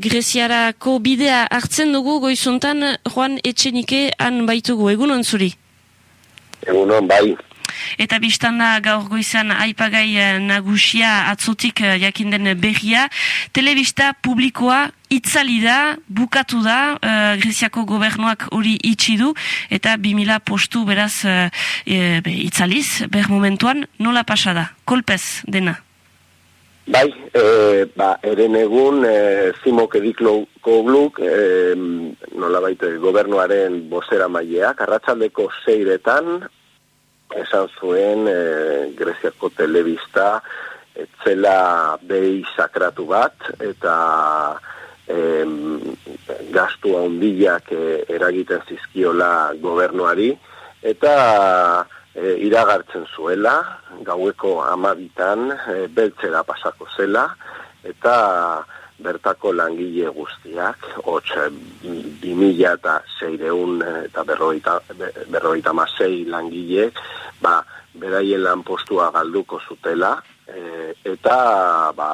Greziarako bidea hartzen dugu goizuntan Juan Etxenike han baitugu. Egun zuri? Egun bai. Eta biztanda gaur goizan aipagai eh, nagusia atzotik eh, jakinden berria. Telebista publikoa itzali da, bukatu da, uh, Greziako gobernuak hori itxi du, eta 2000 postu beraz uh, e, be, itzaliz, ber momentuan, nola pasa da? Kolpez dena? Bai, e, ba, eren egun, e, zimok ediklo kogluk, e, nola baita, gobernuaren bozera maileak, arratsaldeko zeiretan, esan zuen e, Greziako telebista, etzela behi sakratu bat, eta e, gastu handiak e, eragiten zizkiola gobernuari, eta e, iragartzen zuela, gaueko amabitan, e, beltzera pasako zela, eta bertako langile guztiak, hotx, bi mila eta zeireun eta berroita, berroita masei langile, ba, beraien lan postua galduko zutela, e, eta ba,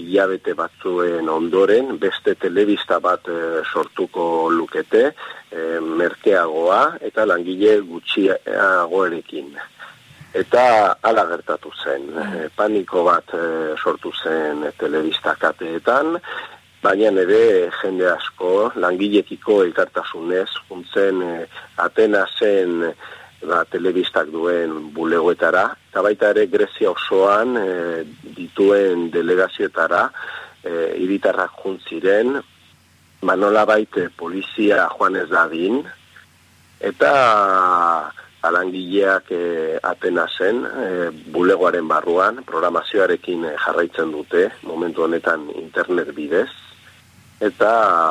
hilabete batzuen ondoren, beste telebista bat e, sortuko lukete, e, merkeagoa eta langile gutxiagoerekin. Eta ala gertatu zen, e, paniko bat e, sortu zen telebista kateetan, baina ere jende asko langilekiko elkartasunez, untzen e, Atena ba, telebistak duen bulegoetara, eta baita ere Grezia osoan e, dituen delegazioetara, e, iritarrak juntziren, manola baite polizia joan ez dadin, eta alangileak e, atena zen, e, bulegoaren barruan, programazioarekin e, jarraitzen dute, momentu honetan internet bidez, eta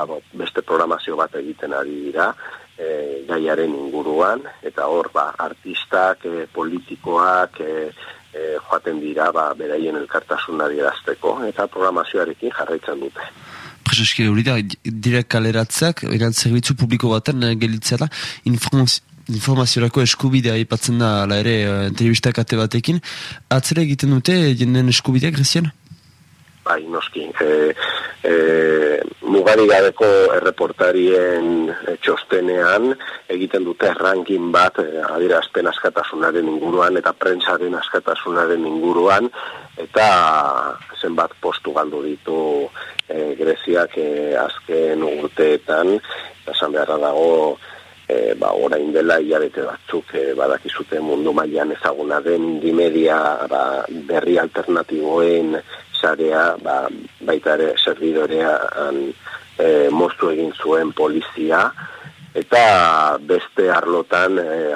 bo, beste programazio bat egiten ari dira, e, gaiaren inguruan, eta hor, ba, artistak, e, politikoak, e, e, joaten dira, ba, beraien elkartasunari erazteko, eta programazioarekin jarraitzen dute presoski hori da, direk kaleratzak, eran zerbitzu publiko baten uh, gelitzea da, informaziorako eskubidea ipatzen da, ala ere, uh, telebistak ate batekin. Atzera egiten dute, jenden eskubideak, Grezian? Bai, noski. E, e, mugari gabeko erreportarien txostenean egiten dute ranking bat e, adirazpen askatasunaren inguruan eta prentsaren askatasunaren inguruan eta zenbat postu galdu ditu e, Greziak e, azken urteetan, esan beharra dago, e, ba, orain dela hilabete batzuk e, badakizute mundu mailan ezaguna den indimedia ba, berri alternatiboen sarea, ba, baita ere servidorean e, moztu egin zuen polizia, eta beste arlotan e,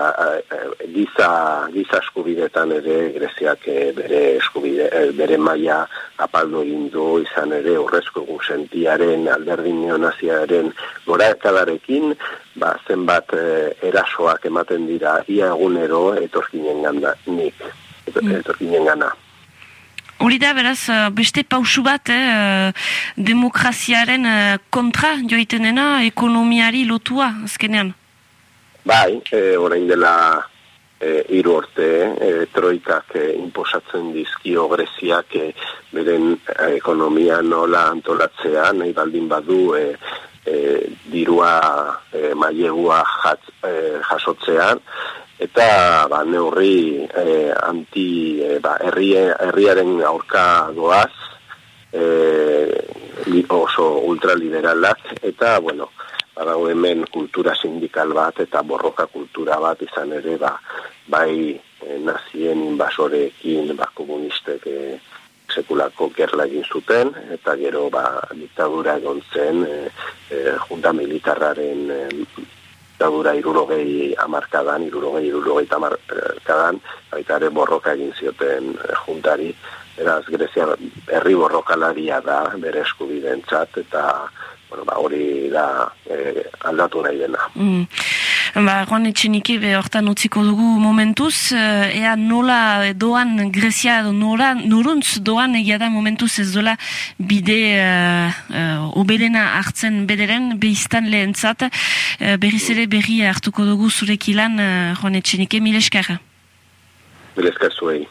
giza, giza eskubidetan ere greziak e, bere eskubide e, bere maila apaldo egin du izan ere urrezko gusentiaren alderdin neonaziaren gora ekadarekin ba, zenbat erasoak ematen dira ia egunero etorkinen ganda nik mm. etorkinen gana Hori da, beraz, eh, beste pausu bat, eh, eh, demokraziaren kontra joitenena, ekonomiari lotua, azkenean? Bai, e, orain dela e, iru orte, e, troikak e, imposatzen dizkio greziak e, beren ekonomia nola antolatzea, nahi baldin badu e, e, dirua e, mailegua jasotzean, eta ba, neurri e, anti e, ba, herri, herriaren aurka goaz e, oso ultraliberalak eta bueno badago hemen kultura sindikal bat eta borroka kultura bat izan ere ba, bai e, nazien inbasorekin ba, komunistek e, sekulako gerla egin zuten eta gero ba, diktadura egon zen e, e, junta militarraren e, dagura irurogei amarkadan, irurogei irurogei amarkadan, baita ere borroka egin zioten eh, juntari, eraz Grezia herri borrokalaria da bere eskubidentzat eta bueno, ba, hori da e, aldatu nahi dena. Mm. Ba, Juan Etxenike be hortan utziko dugu momentuz, eh, ea nola doan Grezia edo nora, noruntz doan egia da momentuz ez dola bide uh, uh, oberena hartzen bederen behiztan lehentzat, uh, berriz ere berri hartuko dugu zurekilan uh, Juan Etxenike, mileskara. Mileskar zuei.